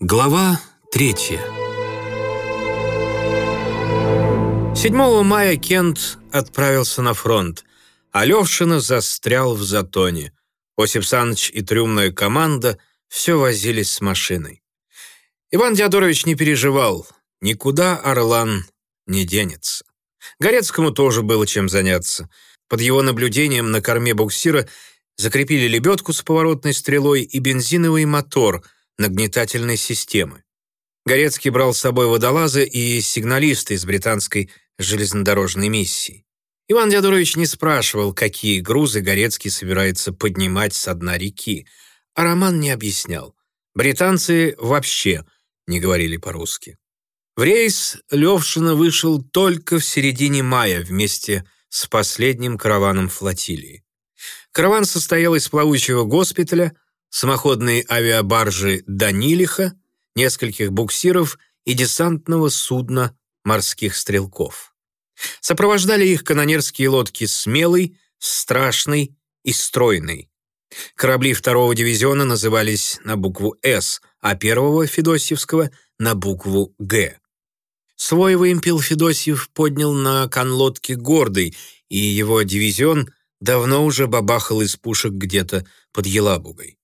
Глава третья 7 мая Кент отправился на фронт, а Левшина застрял в затоне. Осип Саныч и трюмная команда все возились с машиной. Иван Диадорович не переживал, никуда Орлан не денется. Горецкому тоже было чем заняться. Под его наблюдением на корме буксира закрепили лебедку с поворотной стрелой и бензиновый мотор нагнетательной системы. Горецкий брал с собой водолаза и сигналиста из британской железнодорожной миссии. Иван Дядурович не спрашивал, какие грузы Горецкий собирается поднимать со дна реки, а Роман не объяснял. Британцы вообще не говорили по-русски. В рейс Левшина вышел только в середине мая вместе с последним караваном флотилии. Караван состоял из плавучего госпиталя, самоходной авиабаржи «Данилиха», нескольких буксиров и десантного судна морских стрелков. Сопровождали их канонерские лодки «Смелый», «Страшный» и «Стройный». Корабли второго дивизиона назывались на букву «С», а первого Федосьевского — на букву «Г». Свой вымпел Федосьев поднял на конлодке «Гордый», и его дивизион давно уже бабахал из пушек где-то под Елабугой.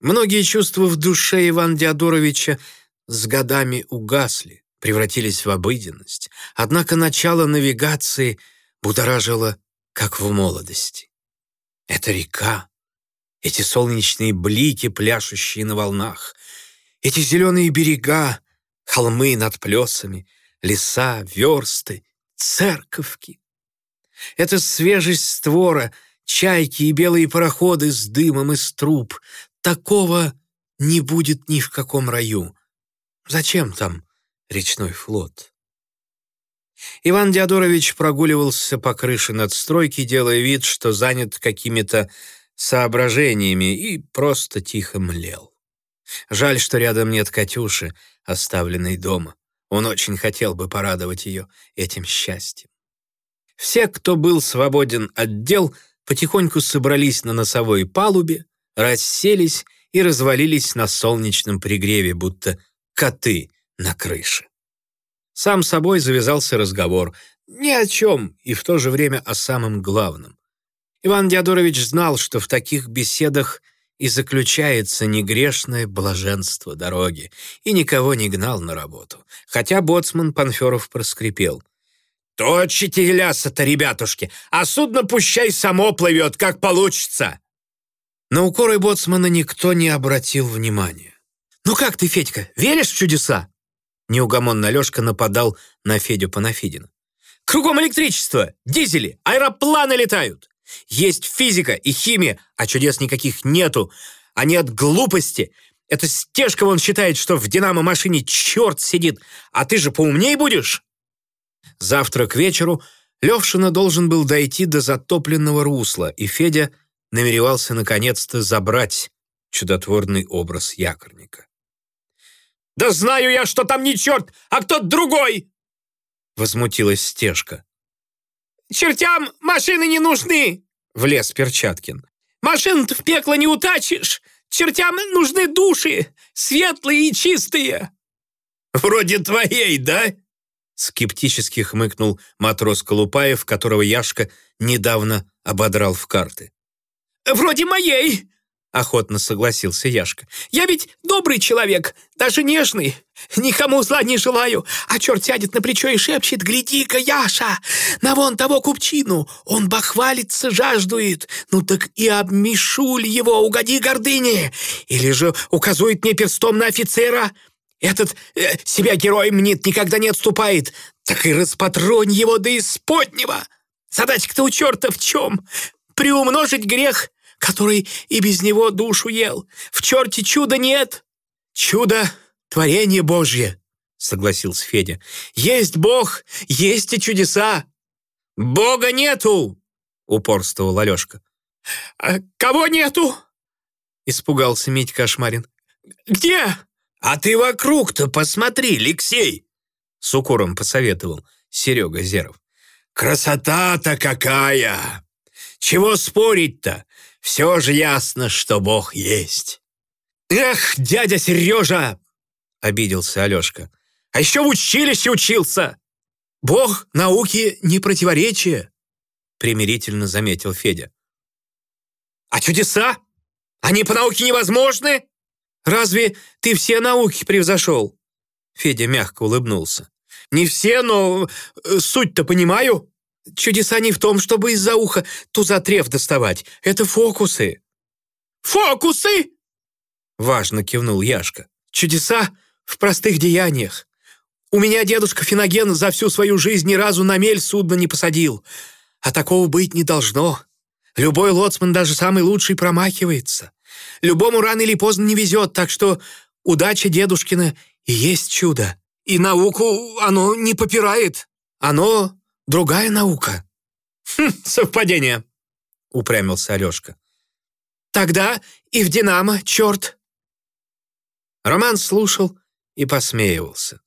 Многие чувства в душе Ивана Диадоровича с годами угасли превратились в обыденность, однако начало навигации будоражило, как в молодости. Это река, эти солнечные блики, пляшущие на волнах, эти зеленые берега, холмы над плесами, леса, версты, церковки. Это свежесть створа, чайки и белые пароходы с дымом из труб. Такого не будет ни в каком раю. Зачем там речной флот. Иван Диадорович прогуливался по крыше надстройки, делая вид, что занят какими-то соображениями и просто тихо млел. Жаль, что рядом нет Катюши, оставленной дома. Он очень хотел бы порадовать ее этим счастьем. Все, кто был свободен от дел, потихоньку собрались на носовой палубе, расселись и развалились на солнечном пригреве, будто коты на крыше. Сам собой завязался разговор. Ни о чем, и в то же время о самом главном. Иван Диадорович знал, что в таких беседах и заключается негрешное блаженство дороги, и никого не гнал на работу. Хотя боцман Панферов проскрипел. «Точите ляса-то, ребятушки, а судно пущай само плывет, как получится!» На укоры боцмана никто не обратил внимания. «Ну как ты, Федька, веришь в чудеса?» Неугомонный Алешка нападал на Федю Панафидина. «Кругом электричество, дизели, аэропланы летают. Есть физика и химия, а чудес никаких нету. Они от глупости. Это стежка он считает, что в динамо-машине черт сидит, а ты же поумней будешь?» Завтра к вечеру Левшина должен был дойти до затопленного русла, и Федя намеревался наконец-то забрать чудотворный образ якорника. «Да знаю я, что там не черт, а кто-то другой!» Возмутилась Стежка. «Чертям машины не нужны!» Влез Перчаткин. «Машин-то в пекло не утачишь! Чертям нужны души, светлые и чистые!» «Вроде твоей, да?» Скептически хмыкнул матрос Колупаев, которого Яшка недавно ободрал в карты. «Вроде моей!» охотно согласился Яшка. «Я ведь добрый человек, даже нежный. Никому зла не желаю. А черт сядет на плечо и шепчет, гляди-ка, Яша, на вон того купчину, он бахвалится, жаждует. Ну так и обмешуль его, угоди гордыне. Или же указует мне перстом на офицера. Этот э, себя героем мнит, никогда не отступает. Так и распатронь его до исподнего. Задачка-то у черта в чем? Приумножить грех который и без него душу ел. В черте чуда нет. Чудо — творение Божье, — согласился Федя. Есть Бог, есть и чудеса. Бога нету, — упорствовал Алешка. «А кого нету?» — испугался Митька Ашмарин. «Где?» «А ты вокруг-то посмотри, Алексей!» С укором посоветовал Серега Зеров. «Красота-то какая! Чего спорить-то? Все же ясно, что Бог есть. «Эх, дядя Сережа!» — обиделся Алешка. «А еще в училище учился!» «Бог науки не противоречие», — примирительно заметил Федя. «А чудеса? Они по науке невозможны? Разве ты все науки превзошел?» Федя мягко улыбнулся. «Не все, но э, суть-то понимаю. Чудеса не в том, чтобы из-за уха тузотрев доставать. Это фокусы». «Фокусы?» Важно кивнул Яшка. «Чудеса в простых деяниях. У меня дедушка Финоген за всю свою жизнь ни разу на мель судно не посадил. А такого быть не должно. Любой лоцман, даже самый лучший, промахивается. Любому рано или поздно не везет, так что удача дедушкина и есть чудо. И науку оно не попирает. Оно другая наука». «Хм, совпадение», — упрямился Алешка. «Тогда и в «Динамо», черт!» Роман слушал и посмеивался.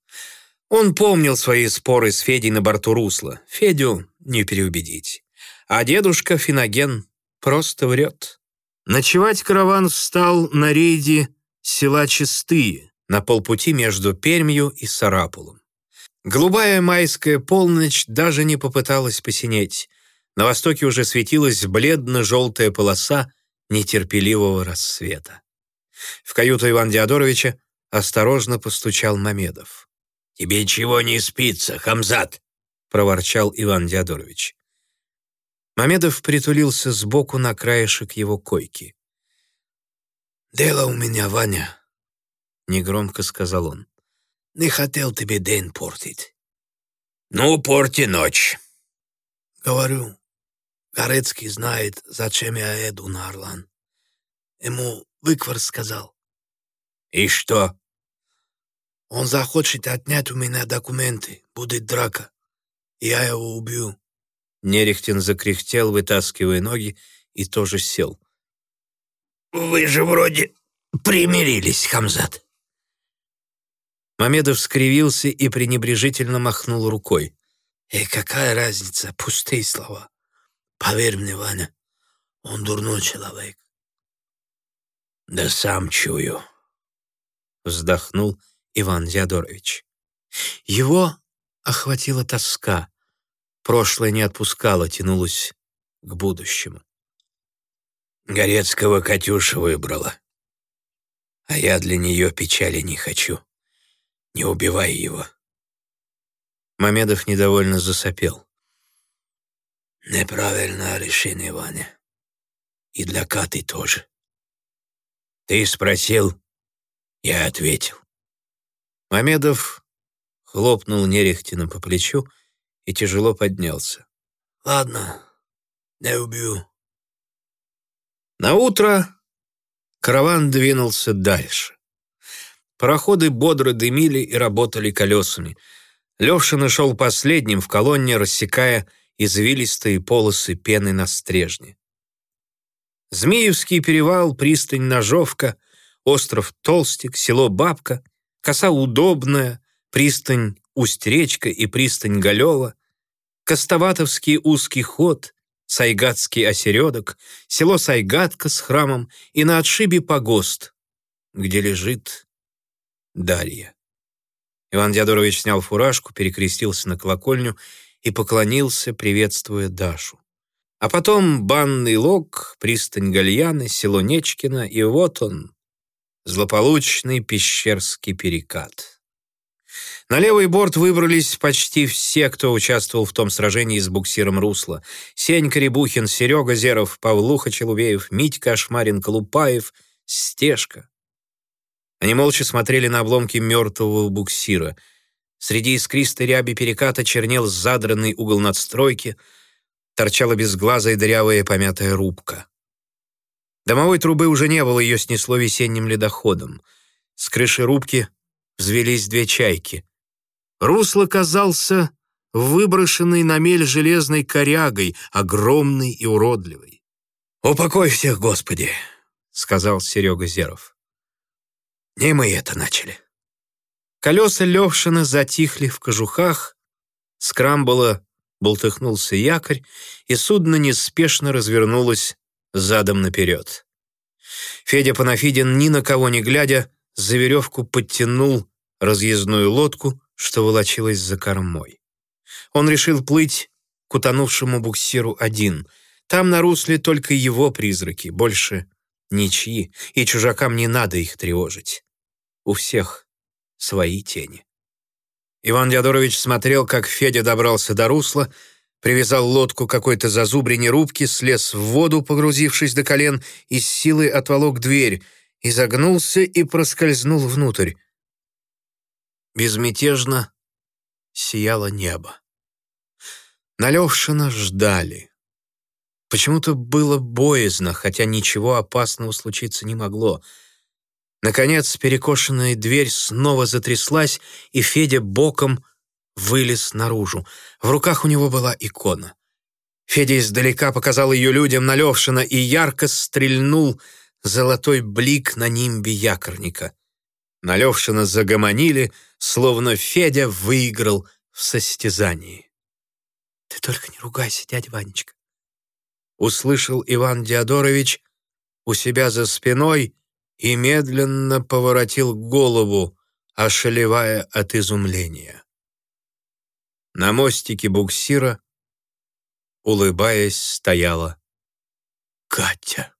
Он помнил свои споры с Федей на борту русла. Федю не переубедить. А дедушка Финоген просто врет. Ночевать караван встал на рейде села Чистые, на полпути между Пермью и Сарапулом. Голубая майская полночь даже не попыталась посинеть. На востоке уже светилась бледно-желтая полоса нетерпеливого рассвета. В каюту Ивана Диадоровича осторожно постучал Мамедов. «Тебе чего не спится, Хамзат?» — проворчал Иван Диадорович. Мамедов притулился сбоку на краешек его койки. «Дело у меня, Ваня», — негромко сказал он. «Не хотел тебе день портить». «Ну, порти ночь». «Говорю, Горецкий знает, зачем я еду на Орлан. Ему выквар сказал». «И что?» Он захочет отнять у меня документы. Будет драка. Я его убью». Нерехтин закряхтел, вытаскивая ноги, и тоже сел. «Вы же вроде примирились, Хамзат». Мамедов скривился и пренебрежительно махнул рукой. «И какая разница? Пустые слова. Поверь мне, Ваня, он дурной человек». «Да сам чую», — вздохнул Иван Диадорович. Его охватила тоска. Прошлое не отпускало, тянулось к будущему. Горецкого Катюша выбрала. А я для нее печали не хочу. Не убивай его. Мамедов недовольно засопел. Неправильное решение, Ваня. И для Каты тоже. Ты спросил, я ответил. Мамедов хлопнул Нерехтина по плечу и тяжело поднялся. «Ладно, не убью». На утро караван двинулся дальше. Пароходы бодро дымили и работали колесами. Левшин шел последним в колонне, рассекая извилистые полосы пены на стрежне. Змеевский перевал, пристань Ножовка, остров Толстик, село Бабка коса удобная, пристань Усть-речка и пристань Галева, Костоватовский узкий ход, Сайгатский осередок, село Сайгатка с храмом и на отшибе погост, где лежит Дарья. Иван Дядорович снял фуражку, перекрестился на колокольню и поклонился, приветствуя Дашу. А потом банный лог, пристань Гальяны, село Нечкино, и вот он, Злополучный пещерский перекат. На левый борт выбрались почти все, кто участвовал в том сражении с буксиром русла. Сенька Рябухин, Серега Зеров, Павлуха Челубеев, Митька Ашмарин, Колупаев, Стежка. Они молча смотрели на обломки мертвого буксира. Среди искристой ряби переката чернел задранный угол надстройки, торчала безглазая дырявая помятая рубка. Домовой трубы уже не было, ее снесло весенним ледоходом. С крыши рубки взвелись две чайки. Русло казался выброшенной на мель железной корягой, огромной и уродливой. «Упокой всех, Господи!» — сказал Серега Зеров. «Не мы это начали». Колеса Левшина затихли в кожухах, с болтыхнулся якорь, и судно неспешно развернулось задом наперед. Федя Панафидин, ни на кого не глядя, за веревку подтянул разъездную лодку, что волочилась за кормой. Он решил плыть к утонувшему буксиру один. Там на русле только его призраки, больше ничьи, и чужакам не надо их тревожить. У всех свои тени. Иван Диадорович смотрел, как Федя добрался до русла, привязал лодку какой-то зазубрине рубки, слез в воду, погрузившись до колен, и с силой отволок дверь, изогнулся и проскользнул внутрь. Безмятежно сияло небо. На Левшина ждали. Почему-то было боязно, хотя ничего опасного случиться не могло. Наконец, перекошенная дверь снова затряслась, и Федя боком вылез наружу. В руках у него была икона. Федя издалека показал ее людям на Левшина и ярко стрельнул золотой блик на нимбе якорника. На Левшина загомонили, словно Федя выиграл в состязании. «Ты только не ругайся, дядя Ванечка», — услышал Иван Диадорович у себя за спиной и медленно поворотил голову, ошалевая от изумления. На мостике буксира, улыбаясь, стояла Катя.